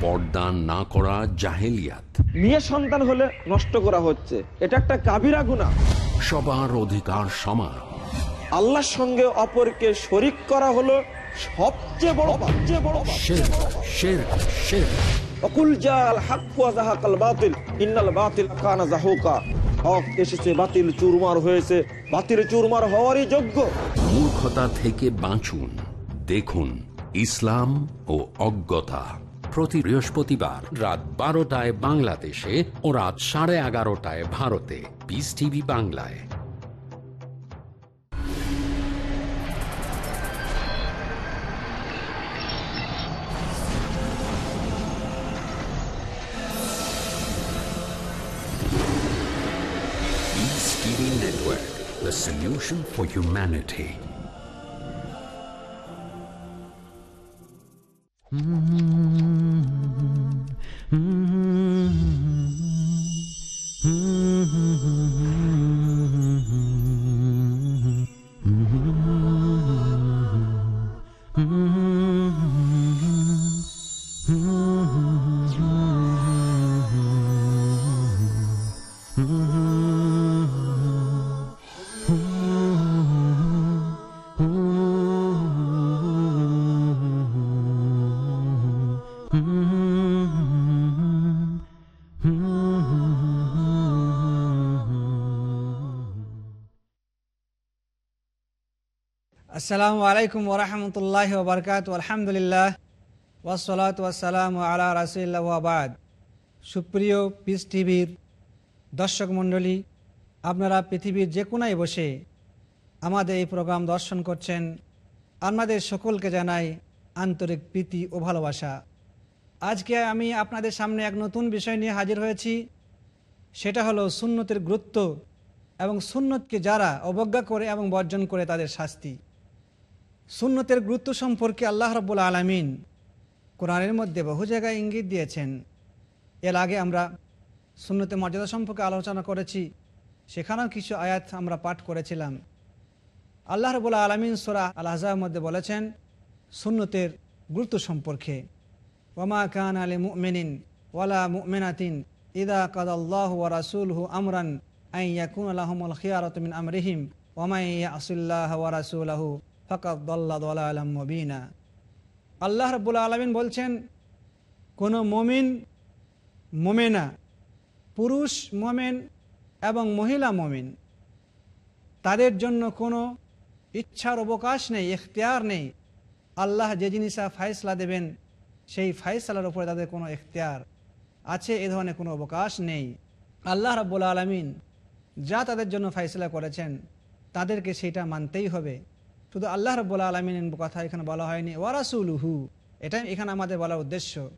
পর্দা না করা জাহেলিয়াত। মেয়ে সন্তান হলে নষ্ট করা হচ্ছে। এটা একটা কাবিরা গুণা সবার অধিকার সমান। আল্লাহর সঙ্গে অপরকে শরিক করা হলো সবচেয়ে বড় সবচেয়ে বড় শের শের অকুল জাল হাক ওয়া জাহাকাল বাতিল ইন্নাল বাতিল কানা জাহুকা হক এসেছে বাতিল চুরমার হয়েছে। বাতিল চুরমার হওয়ারই যোগ্য। মূর্খতা থেকে বাঁচুন। দেখুন ইসলাম ও অজ্ঞতা। প্রতি বৃহস্পতিবার রাত বারোটায় বাংলাদেশে ও রাত সাড়ে এগারোটায় ভারতে। পিস টিভি বাংলায়। Network, the solution for humanity. আসসালামু আলাইকুম ওরহমতুল্লাহ ওবরকাত আলহামদুলিল্লাহ। ওয়াসলাত ওয়াসালাম আলা রাসুল্লাহ আবাদ সুপ্রিয় পিস টিভির দর্শক মণ্ডলী, আপনারা পৃথিবীর যে কোনায় বসে আমাদের এই প্রোগ্রাম দর্শন করছেন। আমাদের সকলকে জানাই আন্তরিক প্রীতি ও ভালোবাসা। আজকে আমি আপনাদের সামনে এক নতুন বিষয় নিয়ে হাজির হয়েছি। সেটা হলো সুন্নতের গুরুত্ব এবং সুন্নতকে যারা অবজ্ঞা করে এবং বর্জন করে তাদের শাস্তি। সুন্নতের গুরুত্ব সম্পর্কে আল্লাহ রব্বুল আলমিন কোরআনের মধ্যে বহু জায়গায় ইঙ্গিত দিয়েছেন। এর আগে আমরা সুন্নতের মর্যাদা সম্পর্কে আলোচনা করেছি, সেখানেও কিছু আয়াত আমরা পাঠ করেছিলাম। আল্লাহ রবুল্লা আলমিন সোরা আল আজহার মধ্যে বলেছেন, সুন্নতের গুরুত্ব সম্পর্কে ওমা কান আলী মুমিনিন ওয়ালা মুমিনাতিন ইদা কাদ আল্লাহ ওয়া রাসুলহু আমরান আই ইয়াকুন আলাহমুল খিয়ারতমিন আমরিহিম ওমাই আসুল্লাহ ওয়া রাসুলাহু ফকাত দল্লা মবিনা। আল্লাহ রব্বুল আলমিন বলছেন, কোনো মমিন মোমেনা, পুরুষ মোমেন এবং মহিলা মমিন, তাদের জন্য কোনো ইচ্ছার অবকাশ নেই এখতিয়ার নেই। আল্লাহ যে জিনিসা ফাইসলা দেবেন, সেই ফাইসলার উপরে তাদের কোনো এখতিয়ার আছে, এ ধরনের কোনো অবকাশ নেই। আল্লাহ রাব্বুল আলমিন যা তাদের জন্য ফাইসলা করেছেন, তাদেরকে সেটা মানতেই হবে। শুধু আল্লাহ রব্বুল আলমিনের কথা এখানে বলা হয়নি ওয়ারাসুল হু এটাই এখানে আমাদের বলার উদ্দেশ্য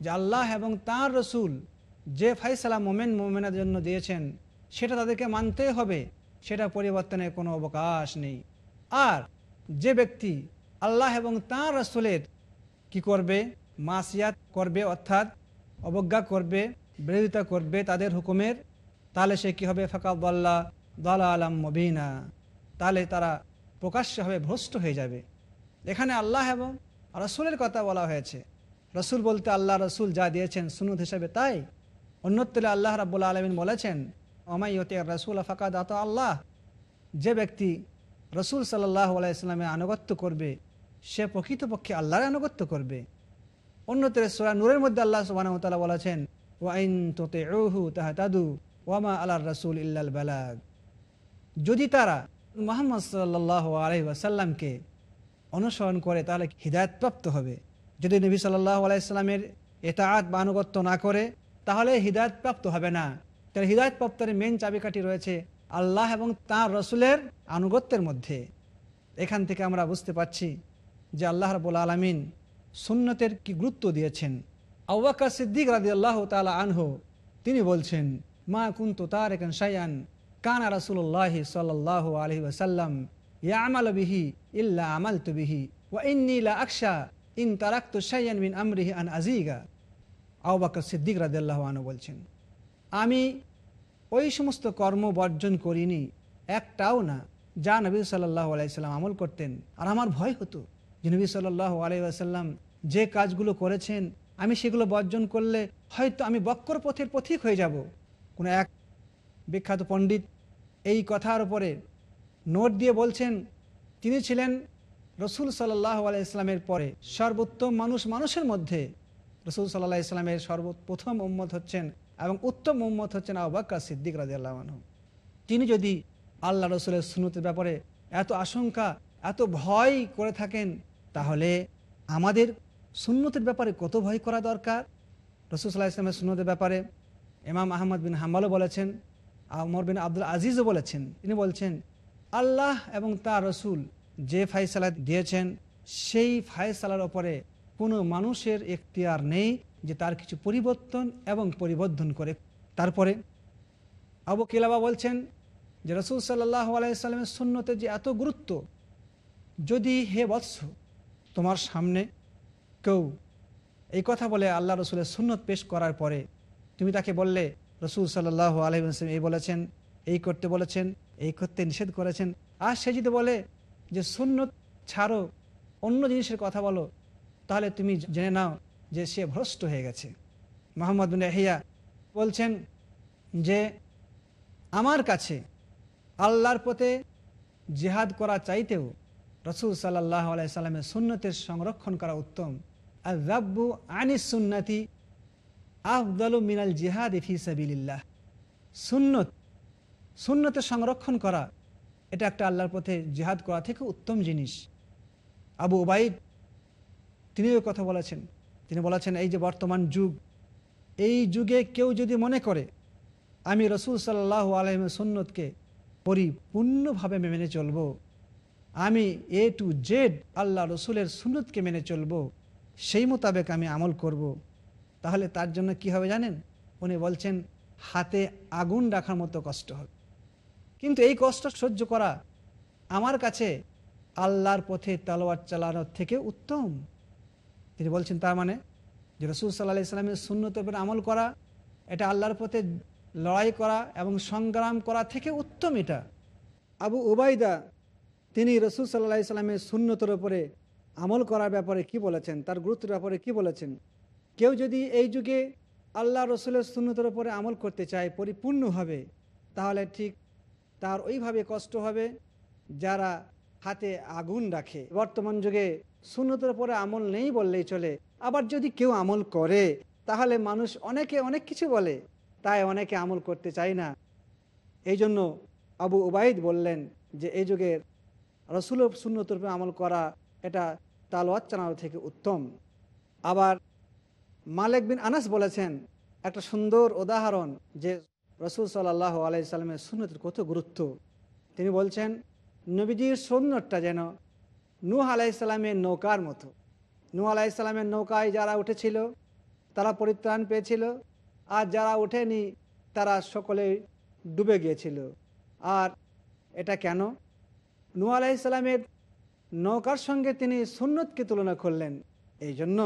যে আল্লাহ এবং তাঁর রসুল যে ফাইসালা মোমেন মোমেনের জন্য দিয়েছেন, সেটা তাদেরকে মানতে হবে, সেটা পরিবর্তনের কোনো অবকাশ নেই। আর যে ব্যক্তি আল্লাহ এবং তাঁর রসুলের কি করবে? মাসিয়াত করবে, অর্থাৎ অবজ্ঞা করবে, বিরোধিতা করবে তাদের হুকুমের, তাহলে সে কী হবে? ফাঁকা ফাঁকাবল্লা দলা আলাম মবিনা। তাহলে তারা প্রকাশ্যে হবে, ভ্রষ্ট হয়ে যাবে। এখানে আল্লাহ এবং রসুলের কথা বলা হয়েছে। রসুল বলতে আল্লাহ রসুল যা দিয়েছেন সুনুদ হিসাবে তাই। অন্যত্তরে আল্লাহ রাবুল আলমিন বলেছেন অমাইয়তে রসুল ফাঁকা দাত আল্লাহ। যে ব্যক্তি রসুল সাল্লাহ আলাইস্লামের আনুগত্য করবে, সে প্রকৃতপক্ষে আল্লাহর আনুগত্য করবে। অন্যতরে সোয়া নূরের মধ্যে আল্লাহ সুবাহতালা বলেছেন ওয়াইন তোতে ওহু তাহা তাদু ওয়ামা আল্লাহ রসুল ইল্লাল বালাগ। যদি তারা মোহাম্মদ সাল্লাহ আলহি আসাল্লামকে অনুসরণ করে তাহলে হৃদায়তপ্রাপ্ত হবে। যদি নবী সাল্লাহ আলাইস্লামের এতাআত বা আনুগত্য না করে, তাহলে হৃদায়তপ্রাপ্ত হবে না। তাহলে হৃদায়তপ্রাপ্তের মেন চাবিকাঠি রয়েছে আল্লাহ এবং তাঁর রসুলের আনুগত্যের মধ্যে। এখান থেকে আমরা বুঝতে পারছি যে আল্লাহ রবুল আলমিন সুন্নতের কি গুরুত্ব দিয়েছেন। আউ্বাকা সিদ্দিক রাজি আল্লাহ তালা আনহো, তিনি বলছেন, মা কুন্তু তার এখান সায়ান কানা রাসুল্লাহ সাল্লাহ আলহি ওসাল্লাম ইয়া আমাল বিহি ইল্লা আমাল তু বিহি ওয়া ইন্নি লা আকশা ইন তারাক্তু সাইয়ান আমরিহি আন আজিগা আউবাকর সিদ্দিক রাদিয়াল্লাহু আনহু বলছেন, আমি ওই সমস্ত কর্ম বর্জন করিনি, একটাও না। যা নবী সাল্লাহ আলাইসাল্লাম আমল করতেন, আর আমার ভয় হতো যে নবী সাল্লাহ আলাইসাল্লাম যে কাজগুলো করেছেন, আমি সেগুলো বর্জন করলে হয়তো আমি বক্কর পথের পথিক হয়ে যাব। কোনো এক বিখ্যাত পণ্ডিত, এই কথার উপরে নোট দিয়ে বলছেন, তিনি ছিলেন রসুল সাল্লাহ আলাই ইসলামের পরে সর্বোত্তম মানুষ মানুষের মধ্যে। রসুল সাল্লাহ ইসলামের সর্বপ্রথম উম্মত হচ্ছেন এবং উত্তম উম্মত হচ্ছেন আবাক্কা সিদ্দিক রাজি আল্লাহ তিনি যদি আল্লাহ রসুলের সুনতের ব্যাপারে এত আশঙ্কা, এত ভয় করে থাকেন, তাহলে আমাদের সুন্নতের ব্যাপারে কত ভয় করা দরকার? রসুল সাল্লাহ ইসলামের সুন্নতের ব্যাপারে ইমাম আহমদ বিন হাম্বালও বলেছেন আমর বিন আব্দুল আজিজও বলেছেন, তিনি বলছেন, আল্লাহ এবং তার রসুল যে ফাইসালা দিয়েছেন, সেই ফায়সালার ওপরে কোনো মানুষের এখতিয়ার নেই যে তার কিছু পরিবর্তন এবং পরিবর্ধন করে। তারপরে আবু কিলাবা বলছেন যে রসুল সাল্লাহ আলাইসাল্লামের সুন্নতে যে এত গুরুত্ব, যদি হে বৎস তোমার সামনে কেউ এই কথা বলে আল্লাহ রসুলের সুন্নত পেশ করার পরে তুমি তাকে বললে রসুল সাল্লাহ আলহিম এই বলেছেন, এই করতে বলেছেন, এই করতে নিষেধ করেছেন। আর সে যদি বলে যে শূন্য ছাড়ো, অন্য জিনিসের কথা বলো, তাহলে তুমি জেনে নাও যে সে ভ্রষ্ট হয়ে গেছে। মোহাম্মদ আহিয়া বলছেন যে, আমার কাছে আল্লাহর পথে জেহাদ করা চাইতেও রসুল সাল্লাহ আলাইসাল্লামের সুন্নতের সংরক্ষণ করা উত্তম। আর রাব্বু আনিস সুন্নাতি আফদল মিনাল জিহাদ সাবিল্লাহ সুন্নত, সুন্নতের সংরক্ষণ করা, এটা একটা আল্লাহর পথে জিহাদ করা থেকে উত্তম জিনিস। আবু ওবাইদ তিনিও কথা বলেছেন। তিনি বলেছেন, এই যে বর্তমান যুগ, এই যুগে কেউ যদি মনে করে, আমি রসুল সাল্লাহ আলহিমের সুন্নতকে পরিপূর্ণভাবে মেনে চলব, আমি এ টু জেড আল্লাহ রসুলের সুন্নতকে মেনে চলব, সেই মোতাবেক আমি আমল করব। তাহলে তার জন্য কি হবে জানেন? উনি বলছেন, হাতে আগুন রাখার মতো কষ্ট হবে। কিন্তু এই কষ্ট সহ্য করা আমার কাছে আল্লাহর পথে তালোয়ার চালানোর থেকে উত্তম। তিনি বলছেন, তার মানে যে রসুল সাল্লাহ ইসলামের শূন্যত উপরে আমল করা, এটা আল্লাহর পথে লড়াই করা এবং সংগ্রাম করা থেকে উত্তম এটা। আবু উবাইদা তিনি রসুল সাল্লাহ ইসলামের শূন্যতর উপরে আমল করার ব্যাপারে কি বলেছেন? তার গুরুত্বের ব্যাপারে কি বলেছেন? কেউ যদি এই যুগে আল্লাহ রসুলের শূন্যতর উপরে আমল করতে চায়, পরিপূর্ণভাবে, তাহলে ঠিক তার ওইভাবে কষ্ট হবে যারা হাতে আগুন রাখে। বর্তমান যুগে শূন্যতের উপরে আমল নেই বললেই চলে। আবার যদি কেউ আমল করে, তাহলে মানুষ অনেকে অনেক কিছু বলে, তাই অনেকে আমল করতে চায় না। এই জন্য আবু উবাইদ বললেন যে, এই যুগের রসুল উপরে আমল করা এটা তালোয়াত চালানো থেকে উত্তম। আবার মালেক বিন আনাস বলেছেন, একটা সুন্দর উদাহরণ যে রসুল সাল্লাহ আলাইসাল্লামের সুন্নতের কত গুরুত্ব। তিনি বলছেন, নবীজির সুন্নতটা যেন নূহ আলাইসাল্লামের নৌকার মতো। নূহ আলাইসাল্লামের নৌকায় যারা উঠেছিল, তারা পরিত্রাণ পেয়েছিল, আর যারা ওঠেনি, তারা সকলে ডুবে গিয়েছিল। আর এটা কেন? নূহ আলাইসাল্লামের নৌকার সঙ্গে তিনি সুন্নতকে তুলনা করলেন। এই জন্য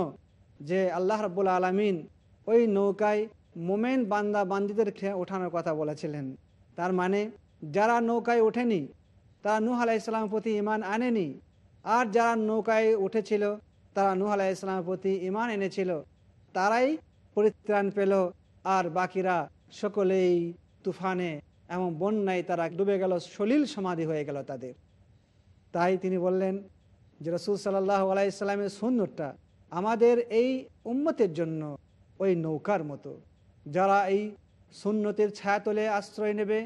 যে আল্লাহ রব্বুল আলমিন ওই নৌকায় মোমেন বান্দা বান্দিদের ওঠানোর কথা বলেছিলেন। তার মানে যারা নৌকায় ওঠেনি, তারা নূহ আলাইসাল্লামের প্রতি ইমান আনেনি। আর যারা নৌকায় উঠেছিল, তারা নূহ আলাইসাল্লামের প্রতি ইমান এনেছিল। তারাই পরিত্রাণ পেল, আর বাকিরা সকলেই তুফানে এবং বন্যায় তারা ডুবে গেল, সলিল সমাধি হয়ে গেল তাদের। তাই তিনি বললেন যে রসুল সাল্লাহ আলাইসাল্লামের সুন্দরটা আমাদের এই উম্মতের জন্য ওই নৌকার মতো। যারা এই সুন্নতের ছায়াতলে আশ্রয় নেবে,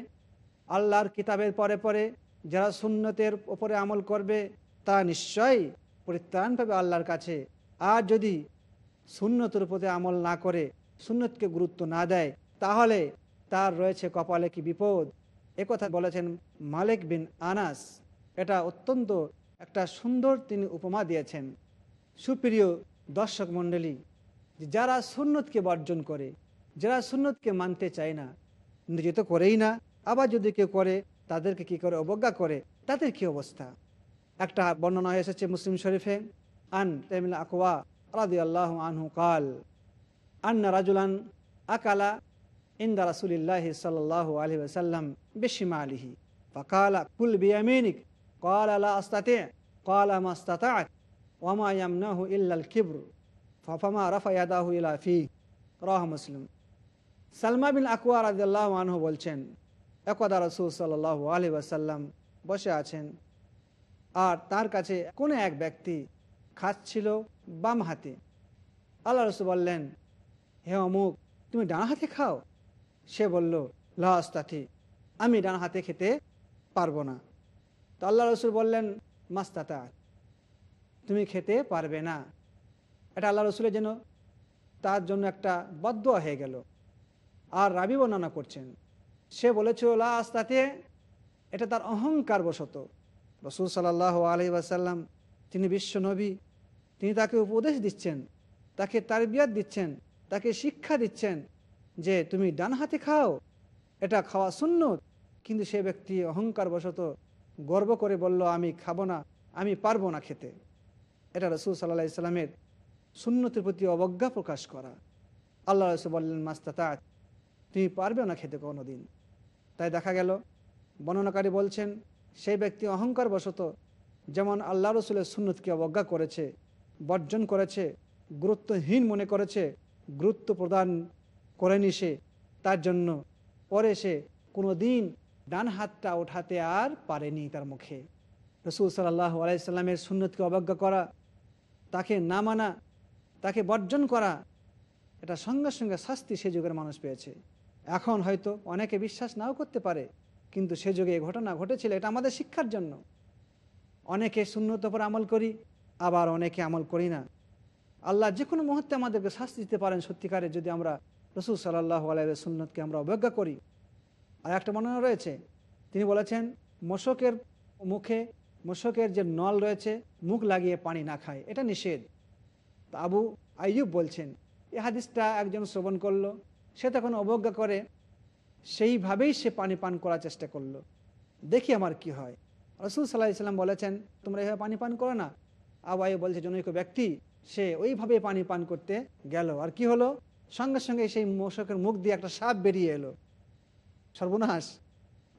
আল্লাহর কিতাবের পরে পরে যারা সুন্নতের ওপরে আমল করবে, তা নিশ্চয়ই পরিত্রাণ পাবে আল্লাহর কাছে। আর যদি সুন্নতের উপরে আমল না করে, সুন্নতকে গুরুত্ব না দেয়, তাহলে তার রয়েছে কপালে কি বিপদ? একথা বলেছেন মালিক বিন আনাস। এটা অত্যন্ত একটা সুন্দর তিনি উপমা দিয়েছেন। সুপ্রিয় দর্শক মণ্ডলী যারা সুন্নতকে বর্জন করে যারা সুন্নতকে মানতে চায় না নিজে তো করেই না আবার যদি কেউ করে তাদেরকে কি করে অবজ্ঞা করে তাদের কি অবস্থা একটা বর্ণনা এসেছে মুসলিম শরীফে আন তেমিল আকোয়া রাদি আল্লাহ আনহু কাল আন্না রাজুলান আকালা ইন্দা রাসুলিল্লাহ সাল্লাহ আলহি ওসাল্লাম বেশিমা আলিহি ফকালা কুল বিয়ামিনিক قال لا أستطيع قال ما استطعت ওয়ামা ইয়ামনাহু ইল্লাল কিবরু ফাফামা রাফা ইয়াদাহু ইলা ফি রাহ মুসলিম সালমা বিন আকুয়া রাজিয়াল্লাহ আনহু বলছেন একদা রসুল সাল্লাহ আলি ওয়াসাল্লাম বসে আছেন আর তার কাছে কোনো এক ব্যক্তি খাচ্ছিল বাম হাতে। আল্লাহ রসু বললেন, হে অমুক, তুমি ডান হাতে খাও? সে বলল লাস্তাথি আমি ডান হাতে খেতে পারব না। তো আল্লাহ রসুল বললেন, মাস্তাতা তুমি খেতে পারবে না। এটা আল্লাহ রসুলের যেন তার জন্য একটা বদ্ধ হয়ে গেল। আর রাবি বর্ণনা করছেন, সে বলেছিল লাস্তাতে এটা তার অহংকার বশত রসুল সাল্লাহ আলহি আসাল্লাম তিনি বিশ্ব নবী, তিনি তাকে উপদেশ দিচ্ছেন, তাকে তারবিয়াত দিচ্ছেন, তাকে শিক্ষা দিচ্ছেন যে তুমি ডান হাতে খাও, এটা খাওয়া শূন্য কিন্তু সে ব্যক্তি অহংকার বশত গর্ব করে বলল, আমি খাব না, আমি পারব না খেতে। এটা রসুল সাল্লাহ ইসলামের শূন্যতের প্রতি অবজ্ঞা প্রকাশ করা। আল্লাহ রসুল বললেন মাস্তাত তুমি পারবে না খেতে কোনো দিন তাই দেখা গেল, বর্ণনাকারী বলছেন, সেই ব্যক্তি অহংকার বশত যেমন আল্লাহ রসুলের সুন্নতকে অবজ্ঞা করেছে, বর্জন করেছে, গুরুত্বহীন মনে করেছে, গুরুত্ব প্রদান করেনি সে, তার জন্য পরে সে কোনো দিন ডান হাতটা ওঠাতে আর পারেনি তার মুখে। রসুল সাল্লাহ আলাইসাল্লামের সুন্নতকে অবজ্ঞা করা তাকে না মানা, তাকে বর্জন করা, এটা সঙ্গে সঙ্গে শাস্তি সে যুগের মানুষ পেয়েছে। এখন হয়তো অনেকে বিশ্বাস নাও করতে পারে, কিন্তু সে যুগে এই ঘটনা ঘটেছিল, এটা আমাদের শিক্ষার জন্য। অনেকে শূন্যত উপর আমল করি, আবার অনেকে আমল করি না। আল্লাহ যে কোনো মুহূর্তে আমাদেরকে শাস্তি দিতে পারেন সত্যিকারে যদি আমরা রসুল সাল্লাহ আলাই সুন্নতকে আমরা অবজ্ঞা করি। আর একটা বর্ণনা রয়েছে, তিনি বলেছেন, মশকের মুখে মশকের যে নল রয়েছে, মুখ লাগিয়ে পানি না খায়, এটা নিষেধ। তা আবু আইয়ুব বলছেন, এ হাদিসটা একজন শ্রবণ করল, সে তখন অবজ্ঞা করে, সেইভাবেই সে পানি পান করার চেষ্টা করল। দেখি আমার কি হয়। রসুল সাল্লাহ ইসলাম বলেছেন, তোমরা এভাবে পানি পান করো না। আবু আইয়ুব বলছে, জনৈক ব্যক্তি, সে ওইভাবে পানি পান করতে গেল। আর কি হলো? সঙ্গে সঙ্গে সেই মশকের মুখ দিয়ে একটা সাপ বেরিয়ে এলো। সর্বনাশ!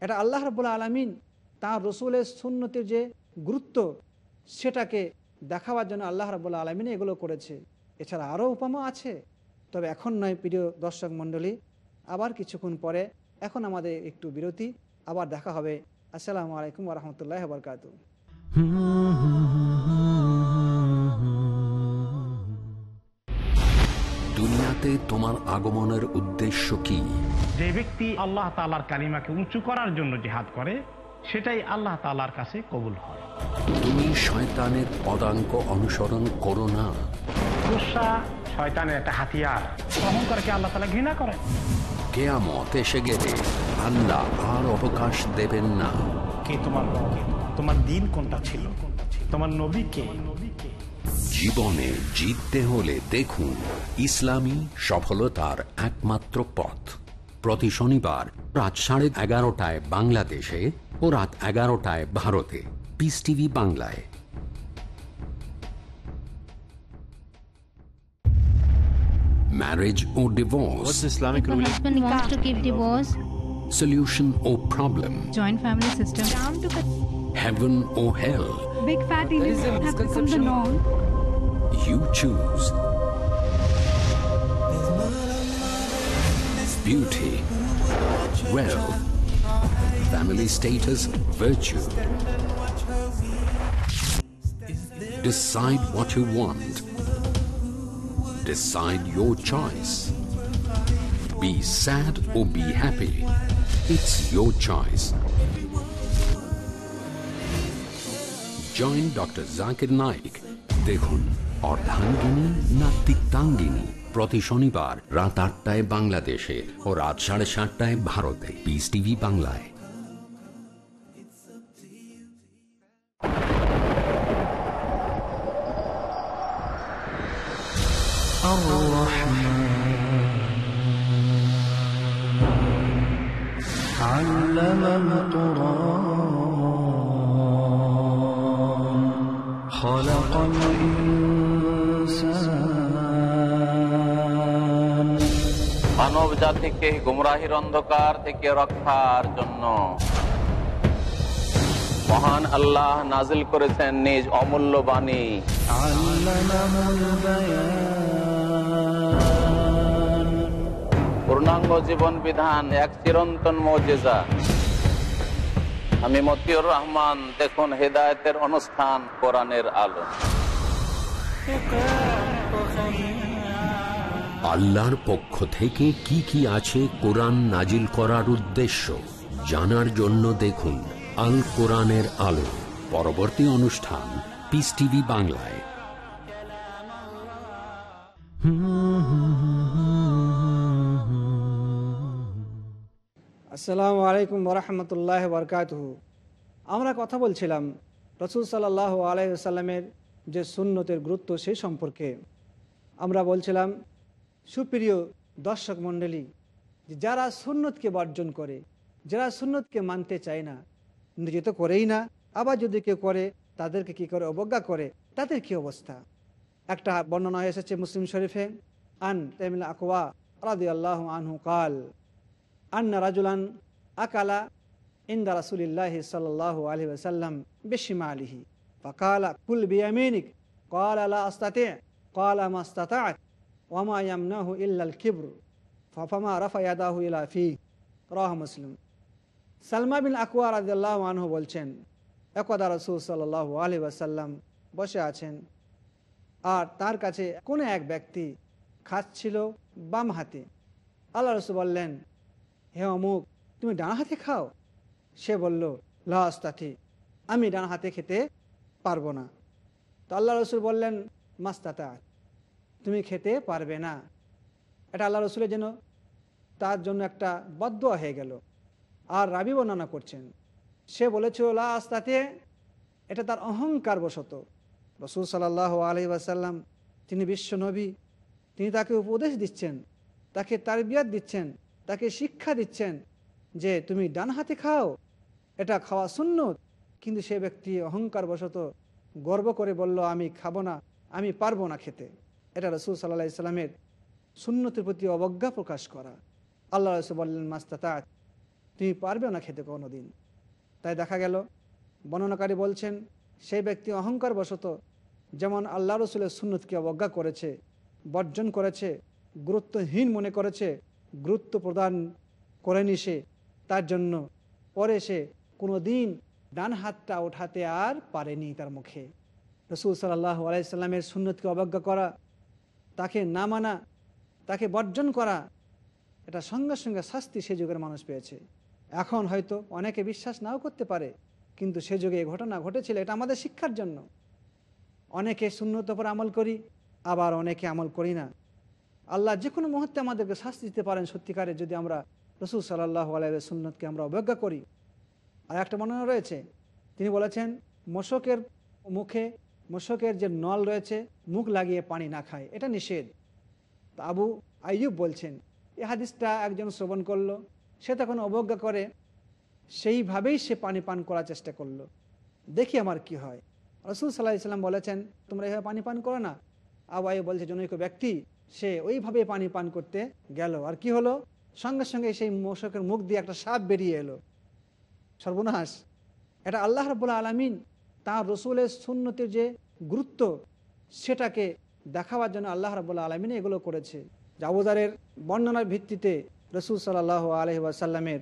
এটা আল্লাহ রবুল্লা আলমিন তাঁর রসুলের সুন্নতির যে গুরুত্ব সেটাকে দেখাবার জন্য আল্লাহ রবুল্লা আলমিন এগুলো করেছে। এছাড়া আরও উপমা আছে। তবে এখন নয় প্রিয় দর্শক মণ্ডলী আবার কিছুক্ষণ পরে এখন আমাদের একটু বিরতি আবার দেখা হবে। আসসালামু আলাইকুম রহমতুল্লাহ বরকাত দুনিয়াতে তোমার আগমনের উদ্দেশ্য কি? যে ব্যক্তি আল্লাহ তালার কালিমাকে উঁচু করার জন্য জেহাদ করে সেটাই আল্লাহ তালার কাছে কবুল হয়। তুমি শয়তানের পদাঙ্ক অনুসরণ করো না। গুসা শয়তানের একটা হাতিয়ার। অহংকারকে আল্লাহ তালা ঘৃণা করেন। কেয়ামত এসে গেলে আল্লাহ আর অবকাশ দেবেন না। কে তোমার তোমার দিন কোনটা ছিল? তোমার নবী কে? জীবনে জিততে হলে দেখুন ইসলামী সফলতার একমাত্র পথ। প্রতি শনিবার রাত সাড়ে এগারোটায় বাংলাদেশে ও রাত এগারোটায় ভারতে পিস টিভি বাংলায় marriage or divorce, What's Islamic The ruling? husband wants to give divorce, solution or problem, joint family system. down to cut- heaven or hell, Big fat Indians have become the norm. you choose. Beauty, wealth, family status, virtue. Decide what you want. Decide your choice. Be sad or be happy. It's your choice. Join Dr. Zakir Naik. দেখুন অর্ধাঙ্গিনী না তিক্তাঙ্গিনী প্রতি শনিবার রাত আটটায় বাংলাদেশে ও রাত সাড়ে সাতটায় ভারতে পিস টিভি বাংলায় علم القرآن خلق الإنسان মানব জাতিকে গুমরাহির অন্ধকার থেকে রক্ষার জন্য মহান আল্লাহ নাজিল করেছেন নিজ অমূল্য বাণী علمه জীবন বিধান, এক চিরন্তন মজেজা। আমি মতিউর রহমান, দেখুন হেদায়তের অনুষ্ঠান কোরআনের আলো। আল্লাহর পক্ষ থেকে কি কি আছে কোরআন নাজিল করার উদ্দেশ্য, জানার জন্য দেখুন আল কোরআনের আলো। পরবর্তী অনুষ্ঠান পিস টিভি বাংলায়। আসসালামু আলাইকুম বরহমতুল্লাহ বরকাত আমরা কথা বলছিলাম রসুল সাল্লাহ আলাইসাল্লামের যে সুন্নতের গুরুত্ব সেই সম্পর্কে। আমরা বলছিলাম, সুপ্রিয় দর্শক মণ্ডলী যারা সুন্নতকে বর্জন করে, যারা সুন্নতকে মানতে চায় না নিজে তো করেই না, আবার যদি কেউ করে, তাদেরকে কি করে অবজ্ঞা করে, তাদের কি অবস্থা? একটা বর্ণনা এসেছে মুসলিম শরীফে, আন তেমিল আকওয়া রাদি আল্লাহ আনহু কাল আন্না রাজুলান আকালা ইন্দা রাসুলিল্লাহ সাল্লাহ আলহি ওসাল্লাম বেশিমা আলিহি ফকালা কুল বিয়ামিনিক قال لا أستطيع قال ما استطعت وما يمنعه إلا الكبر فما رفع يداه إلى فيه রাহ মুসলিম সালমা বিন আকুয়া রাদিয়াল্লাহু আনহু বলছেন একদা রসুল সাল্লাহ আলী ওয়াসাল্লাম বসে আছেন আর তার কাছে কোনো এক ব্যক্তি খাচ্ছিল বাম হাতে আল্লাহ রসুল বললেন হে অমুক, তুমি ডান হাতে খাও? সে বলল লাস্তাথি আমি ডান হাতে খেতে পারব না। তো আল্লাহ রসুল বললেন মাস্তাতা তুমি খেতে পারবে না। এটা আল্লাহ রসুলের যেন তার জন্য একটা বদ্ধ হয়ে গেল। আর রাবি বর্ণনা করছেন, সে বলেছিল লাস্তাতে এটা তার অহংকার বশত। রসুল সাল্লাহ আলহি আসাল্লাম তিনি বিশ্ব নবী, তিনি তাকে উপদেশ দিচ্ছেন, তাকে তারবিয়াত দিচ্ছেন তাকে শিক্ষা দিচ্ছেন যে তুমি ডান হাতে খাও, এটা খাওয়া শূন্য কিন্তু সে ব্যক্তি অহংকার বশত গর্ব করে বলল, আমি খাব না, আমি পারব না খেতে। এটা রসুল সাল্লাহ ইসলামের শূন্যতের প্রতি অবজ্ঞা প্রকাশ করা। আল্লাহ রসুল বললেন মাস্তাত তুমি পারবে না খেতে কোনো দিন তাই দেখা গেল, বর্ণনাকারী বলছেন সেই ব্যক্তি অহংকার বশত যেমন আল্লাহ রসুলের সুন্নতকে অবজ্ঞা করেছে, বর্জন করেছে, গুরুত্বহীন মনে করেছে গুরুত্ব প্রদান করেনি সে। তার জন্য পরে সে কোনো দিন ডান হাতটা ওঠাতে আর পারেনি তার মুখে। রসুল সাল্লাহ আলাইসাল্লামের সুন্নতকে অবজ্ঞা করা, তাকে না মানা, তাকে বর্জন করা, এটা সঙ্গে সঙ্গে শাস্তি সে যুগের মানুষ পেয়েছে। এখন হয়তো অনেকে বিশ্বাস নাও করতে পারে, কিন্তু সে যুগে এই ঘটনা ঘটেছিল, এটা আমাদের শিক্ষার জন্য। অনেকে শূন্যত উপর আমল করি, আবার অনেকে আমল করি না। আল্লাহ যে কোনো মুহূর্তে আমাদেরকে শাস্তি দিতে পারেন সত্যিকারে যদি আমরা রসুল সাল্লাহ আলাইয়ের সুন্নতকে আমরা অবজ্ঞা করি। আর একটা বর্ণনা রয়েছে, তিনি বলেছেন, মশকের মুখে, মশকের যে নল রয়েছে, মুখ লাগিয়ে পানি না খায়। এটা নিষেধ। তা আবু আইয়ুব বলছেন, এ হাদিসটা একজন শ্রবণ করল, সে তখন অবজ্ঞা করে, সেইভাবেই সে পানি পান করার চেষ্টা করল। দেখি আমার কি হয়। রসুল সাল্লাহ ইসলাম বলেছেন, তোমরা এভাবে পানি পান করো না। আবু আইয়ুব বলছে, জনৈক ব্যক্তি সে ওইভাবে পানি পান করতে গেল। আর কি হলো? সঙ্গে সঙ্গে সেই মশকের মুখ দিয়ে একটা সাপ বেরিয়ে এলো। সর্বনাশ! এটা আল্লাহ রবুল্লা আলমিন তাঁর রসুলের সুন্নতির যে গুরুত্ব, সেটাকে দেখাবার জন্য আল্লাহ রবুল্লা আলমিন এগুলো করেছে। জাবুদারের বর্ণনার ভিত্তিতে রসুল সাল্লাহ আলহি ওয়াসাল্লামের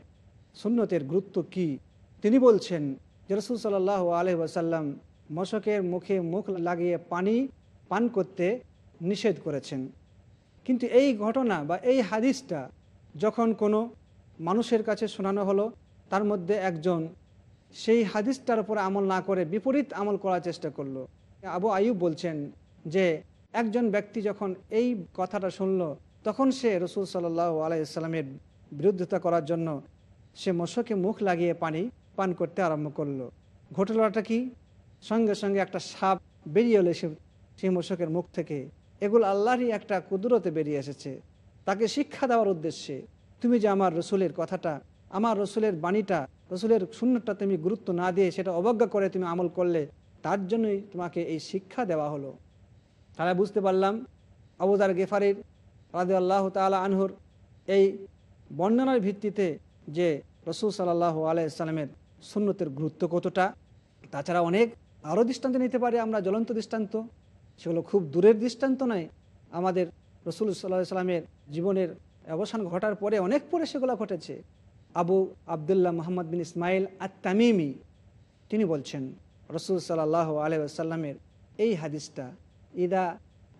সুন্নতের গুরুত্ব কি? তিনি বলছেন যে রসুল সাল্লাহ আলহি মশকের মুখে মুখ লাগিয়ে পানি পান করতে নিষেধ করেছেন। কিন্তু এই ঘটনা বা এই হাদিসটা যখন কোনো মানুষের কাছে শোনানো হলো, তার মধ্যে একজন সেই হাদিসটার উপর আমল না করে বিপরীত আমল করার চেষ্টা করল। আবু আয়ুব বলছেন যে, একজন ব্যক্তি যখন এই কথাটা শুনল, তখন সে রসুল সাল্লাহ আলাইসাল্লামের বিরুদ্ধতা করার জন্য সে মশকে মুখ লাগিয়ে পানি পান করতে আরম্ভ করল। ঘটনাটা কি? সঙ্গে সঙ্গে একটা সাপ বেরিয়ে এলো সে, সেই মশকের মুখ থেকে। এগুলো আল্লাহরই একটা কুদরতে বেরিয়ে এসেছে। তাকে শিক্ষা দেওয়ার উদ্দেশ্যে। তুমি যে আমার রসুলের কথাটা, আমার রসুলের বাণীটা, রসুলের শূন্যটা তুমি গুরুত্ব না দিয়ে সেটা অবজ্ঞা করে তুমি আমল করলে, তার জন্যই তোমাকে এই শিক্ষা দেওয়া হলো। তাহলে বুঝতে পারলাম, আবুদার গেফারির রাজু আল্লাহ তালা আনহুর এই বর্ণনার ভিত্তিতে যে রসুল সাল্লাহ আলাইসাল্লামের সুন্নতের গুরুত্ব কতটা, তাছাড়া অনেক আরও দৃষ্টান্ত নিতে পারি আমরা, জ্বলন্ত দৃষ্টান্ত। সেগুলো খুব দূরের দৃষ্টান্ত নয়, আমাদের রসুল সাল্লাহ সাল্লামের জীবনের অবসান ঘটার পরে অনেক পরে সেগুলো ঘটেছে। আবু আবদুল্লাহ মোহাম্মদ বিন ইসমাইল আর তামিমি তিনি বলছেন, রসুল সাল্লাহ আলহামের এই হাদিসটা, ইদা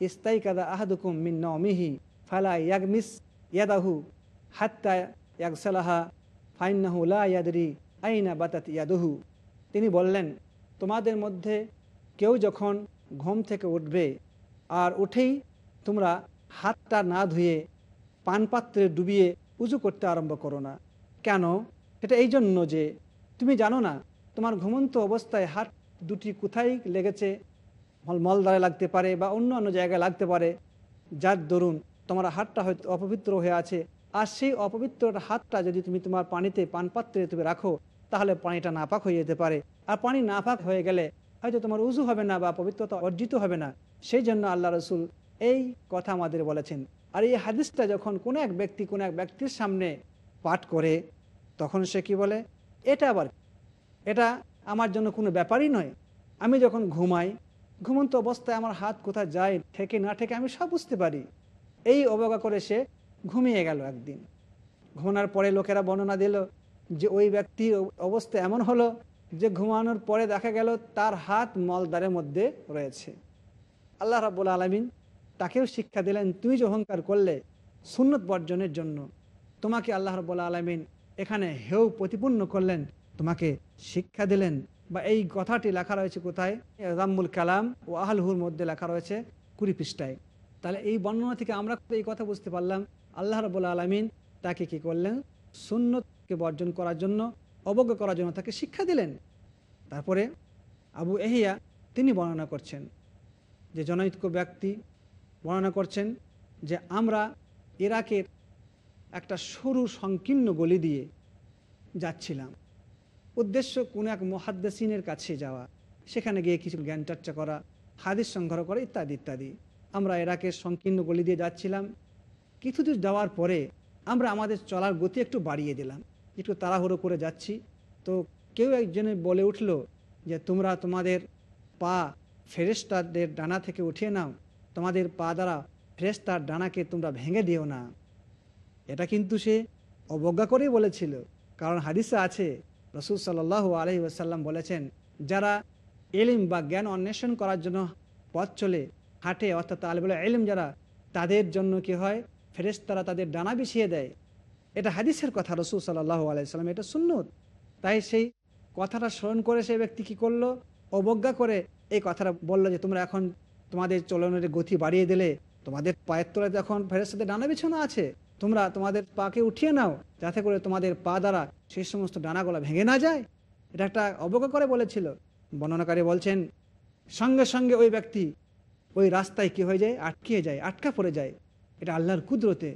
ইস্তাই কাদা আহাদুকুম মিন নমিহি ফালা ইয়াগমিস ইয়াদাহু হাত্তা ইয়াগসালাহা ফাইনাহু লা ইয়াদরি আইনা বাতাত ইয়াদুহু। তিনি বললেন, তোমাদের মধ্যে কেউ যখন ঘুম থেকে উঠবে আর উঠেই তোমরা হাতটা না ধুয়ে পানপাত্রে ডুবিয়ে উজু করতে আরম্ভ করো না। কেন? সেটা এই জন্য যে তুমি জানো না, তোমার ঘুমন্ত অবস্থায় হাত দুটি কোথায় লেগেছে? মল মলদ্বারে লাগতে পারে বা অন্য অন্য জায়গায় লাগতে পারে। যার দরুন তোমার হাতটা হয়তো অপবিত্র হয়ে আছে। আর সেই অপবিত্র হাতটা যদি তুমি তোমার পানিতে পানপাত্রে তুমি রাখো, তাহলে পানিটা নাপাক হয়ে যেতে পারে। আর পানি নাপাক হয়ে গেলে হয়তো তোমার উজু হবে না বা পবিত্রতা অর্জিত হবে না। সেই জন্য আল্লাহ রসুল এই কথা আমাদের বলেছেন। আর এই হাদিসটা যখন কোনো এক ব্যক্তি কোনো এক ব্যক্তির সামনে পাঠ করে, তখন সে কি বলে? এটা আবার এটা আমার জন্য কোনো ব্যাপারই নয়। আমি যখন ঘুমাই, ঘুমন্ত অবস্থায় আমার হাত কোথায় যায় ঠেকে না ঠেকে আমি সব বুঝতে পারি। এই অবজ্ঞা করে সে ঘুমিয়ে গেল একদিন। ঘুমানোর পরে লোকেরা বর্ণনা দিল যে ওই ব্যক্তির অবস্থা এমন হলো যে ঘুমানোর পরে দেখা গেল তার হাত মলদারের মধ্যে রয়েছে। আল্লাহ রাবুল আলমিন তাকেও শিক্ষা দিলেন, তুই যে অহংকার করলে সুন্নত বর্জনের জন্য, তোমাকে আল্লাহ রবুল্লা আলমিন এখানে হেউ প্রতিপূর্ণ করলেন, তোমাকে শিক্ষা দিলেন। বা এই কথাটি লেখা রয়েছে কোথায়? রাম্মুল কালাম ও আহলহুর মধ্যে লেখা রয়েছে কুড়ি পৃষ্ঠায়। তাহলে এই বর্ণনা থেকে আমরা এই কথা বুঝতে পারলাম, আল্লাহ রবুল্লা আলমিন তাকে কি করলেন? সুন্নতকে বর্জন করার জন্য অবজ্ঞ করার জন্য তাকে শিক্ষা দিলেন। তারপরে আবু এহিয়া তিনি বর্ণনা করছেন যে জনৈক্য ব্যক্তি বর্ণনা করছেন যে আমরা ইরাকের একটা সরু সংকীর্ণ গলি দিয়ে যাচ্ছিলাম। উদ্দেশ্য কোনো এক মহাদ্দেসিনের কাছে যাওয়া, সেখানে গিয়ে কিছু জ্ঞান চর্চা করা, হাদিস সংগ্রহ করা ইত্যাদি ইত্যাদি। আমরা ইরাকের সংকীর্ণ গলি দিয়ে যাচ্ছিলাম। কিছু দূর যাওয়ার পরে আমরা আমাদের চলার গতি একটু বাড়িয়ে দিলাম। একটু তাড়াহুড়ো করে যাচ্ছি। তো কেউ একজনে বলে উঠল যে, তোমরা তোমাদের পা ফেরেস্তাদের ডানা থেকে উঠিয়ে নাও। তোমাদের পা দ্বারা ফেরেস্তার ডানাকে তোমরা ভেঙে দিও না। এটা কিন্তু সে অবজ্ঞা করেই বলেছিল। কারণ হাদিসে আছে, রসুল সাল্লাহ আলহি আসাল্লাম বলেছেন, যারা এলিম বা জ্ঞান অন্বেষণ করার জন্য পথ চলে, হাঁটে অর্থাৎ তালবেলা এলিম যারা, তাদের জন্য কি হয়? ফেরেস্তারা তাদের ডানা বিছিয়ে দেয়। এটা হাদিসের কথা রসুল সাল্লাহ আলাইসাল্লাম এটা সুন্নত। তাই সেই কথাটা স্মরণ করে সেই ব্যক্তি কি করল? অবজ্ঞা করে এই কথাটা বলল যে, তোমরা এখন তোমাদের চলনের গতি বাড়িয়ে দিলে, তোমাদের পায়ের তলায় এখন ফেরের সাথে ডানা বিছানো আছে, তোমরা তোমাদের পাকে উঠিয়ে নাও, যাতে করে তোমাদের পা দ্বারা সেই সমস্ত ডানাগুলো ভেঙে না যায়। এটা একটা অবজ্ঞা করে বলেছিল। বর্ণনাকারী বলছেন, সঙ্গে সঙ্গে ওই ব্যক্তি ওই রাস্তায় কি হয়ে যায়? আটকিয়ে যায়, আটকা পড়ে যায়। এটা আল্লাহর কুদরতে।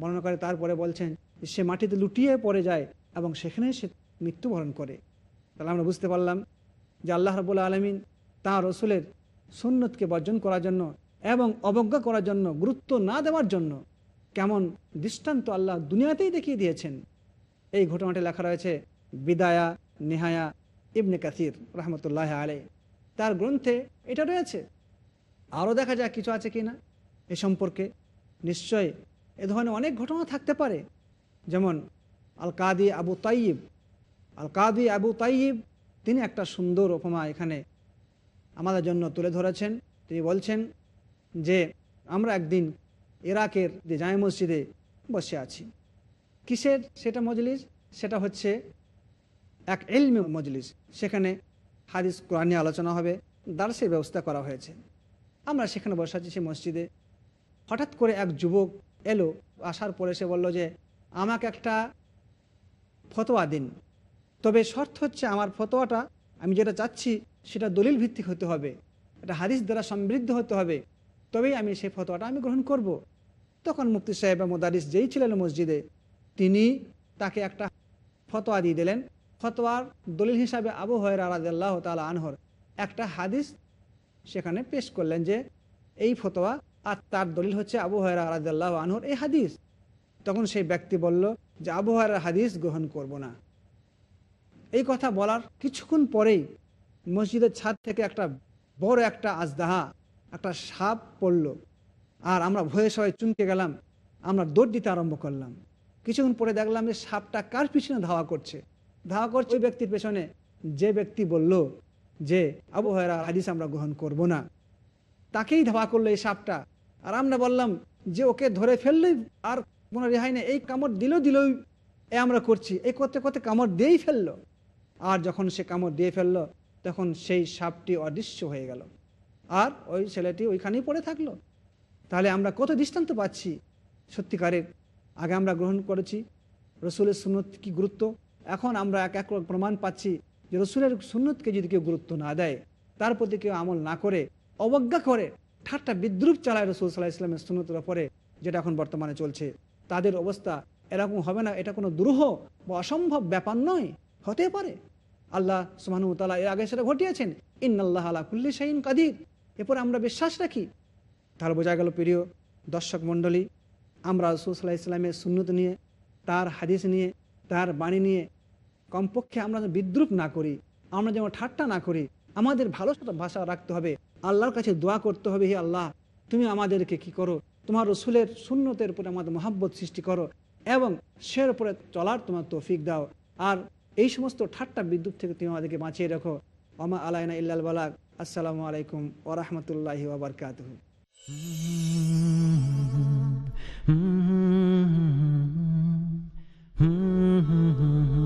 বর্ণনাকারী তারপরে বলছেন সে মাটিতে লুটিয়ে পড়ে যায় এবং সেখানে সে মৃত্যুবরণ করে। তাহলে আমরা বুঝতে পারলাম যে আল্লাহ রবুল্লা আলমিন তাঁর রসুলের সুন্নতকে বর্জন করার জন্য এবং অবজ্ঞা করার জন্য গুরুত্ব না দেওয়ার জন্য কেমন দৃষ্টান্ত আল্লাহ দুনিয়াতেই দেখিয়ে দিয়েছেন। এই ঘটনাটি লেখা রয়েছে বিদায়া নেহায়া ইবনে কাসির রহমতুল্লাহ আলে তার গ্রন্থে এটা রয়েছে। আরও দেখা যাক কিছু আছে কি না এ সম্পর্কে। নিশ্চয় এ ধরনের অনেক ঘটনা থাকতে পারে। যেমন আল কাদি আবু তাইব আল কাদি আবু তাইব তিনি একটা সুন্দর উপমা এখানে আমাদের জন্য তুলে ধরেছেন। তিনি বলছেন যে, আমরা একদিন ইরাকের যে জামে মসজিদে বসে আছি। কিসের সেটা মজলিস? সেটা হচ্ছে এক এলমি মজলিস। সেখানে হাদিস কোরআন নিয়ে আলোচনা হবে, দার্সের ব্যবস্থা করা হয়েছে। আমরা সেখানে বসে আছি সেই মসজিদে। হঠাৎ করে এক যুবক এলো, আসার পরে সে বলল যে আমাকে একটা ফতোয়া দিন। তবে শর্ত হচ্ছে আমার ফতোয়াটা, আমি যেটা চাচ্ছি সেটা দলিল ভিত্তিক হতে হবে। এটা হাদিস দ্বারা সমৃদ্ধ হতে হবে। তবেই আমি সেই ফতোয়াটা আমি গ্রহণ করব। তখন মুফতি সাহেব মোদারিস যেই ছিলেন মসজিদে, তিনি তাকে একটা ফতোয়া দিয়ে দিলেন। ফতোয়ার দলিল হিসাবে আবু হয়ের আলাদাল্লাহ তালা আনহর একটা হাদিস সেখানে পেশ করলেন যে, এই ফতোয়া আর তার দলিল হচ্ছে আবু হয়রা আলাদাল্লাহ আনহর এই হাদিস। তখন সেই ব্যক্তি বলল, যে আবহাওয়ার হাদিস গ্রহণ করব না। এই কথা বলার কিছুক্ষণ পরেই মসজিদের ছাদ থেকে একটা বড় একটা আজদাহা, একটা সাপ পড়ল। আর আমরা ভয়ে সবাই চুমকে গেলাম। আমরা দৌড় দিতে আরম্ভ করলাম। কিছুক্ষণ পরে দেখলাম যে সাপটা কার পিছনে ধাওয়া করছে। ধাওয়া করছে ওই ব্যক্তির পেছনে। যে ব্যক্তি বলল যে, আবহাওয়ার হাদিস আমরা গ্রহণ করব না। তাকেই ধাওয়া করল এই সাপটা। আর আমরা বললাম যে, ওকে ধরে ফেললেই আর কোনো রেহাই নেই, এই কামড় দিলেও দিলই এ আমরা করছি। এই করতে করতে কামড় দিয়েই ফেলল। আর যখন সে কামড় দিয়ে ফেলল, তখন সেই সাপটি অদৃশ্য হয়ে গেল। আর ওই ছেলেটি ওইখানেই পড়ে থাকল। তাহলে আমরা কত দৃষ্টান্ত পাচ্ছি? সত্যিকারের, আগে আমরা গ্রহণ করেছি। রসুলের সুন্নত কি গুরুত্ব? এখন আমরা এক এক প্রমাণ পাচ্ছি যে রসুলের সুন্নতকে যদি কেউ গুরুত্ব না দেয়, তার প্রতি কেউ আমল না করে, অবজ্ঞা করে, ঠাট্টা বিদ্রুপ চালায় রসুল সাল্লাহ ইসলামের সুন্নতের ওপরে যেটা এখন বর্তমানে চলছে। তাদের অবস্থা এরকম হবে না, এটা কোনো দুরূহ বা অসম্ভব ব্যাপার নয়, হতে পারে। আল্লাহ সুমানু তালা এর আগে সেটা ঘটিয়েছেন ইন্নআল্লাহ আলা কুল্লি শাহিন কাদির। এরপর আমরা বিশ্বাস রাখি। তার বোঝা গেল প্রিয় দর্শক মণ্ডলী, আমরা রসুল ইসলামের সুন্নত নিয়ে, তার হাদিস নিয়ে, তার বাণী নিয়ে কমপক্ষে আমরা যেন বিদ্রুপ না করি, আমরা যেন ঠাট্টা না করি, আমাদের ভালো ভাষা রাখতে হবে, আল্লাহর কাছে দোয়া করতে হবে, হে আল্লাহ, তুমি আমাদেরকে কি করো? তোমার রসুলের শূন্যতের উপরে আমাদের মহাব্বত সৃষ্টি করো এবং সের উপরে চলার তোমার তৌফিক দাও আর এই সমস্ত ঠাট্টা বিদ্যুৎ থেকে তুমি আমাদেরকে বাঁচিয়ে রাখো আমা আলাইনা ইল্লাল বালাক আসসালামু আলাইকুম ওরহমতুল্লাহি ওবরকাতহ শাইখ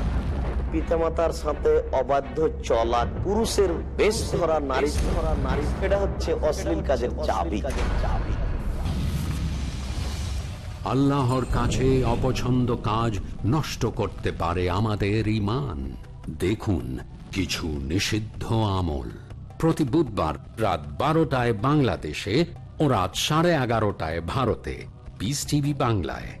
পিতামাতার সাথে অবাধ্য চলা পুরুষের বেশ ধরা নারী ধরা নারী। এটা হচ্ছে অশ্লীল কাজের চাবি। চাবি। আল্লাহর কাছে অপছন্দ কাজ নষ্ট করতে পারে আমাদের ইমান দেখুন কিছু নিষিদ্ধ আমল। প্রতি বুধবার রাত বারোটায় বাংলাদেশে ও রাত সাড়ে এগারোটায় ভারতে। পিস টিভি বাংলায়।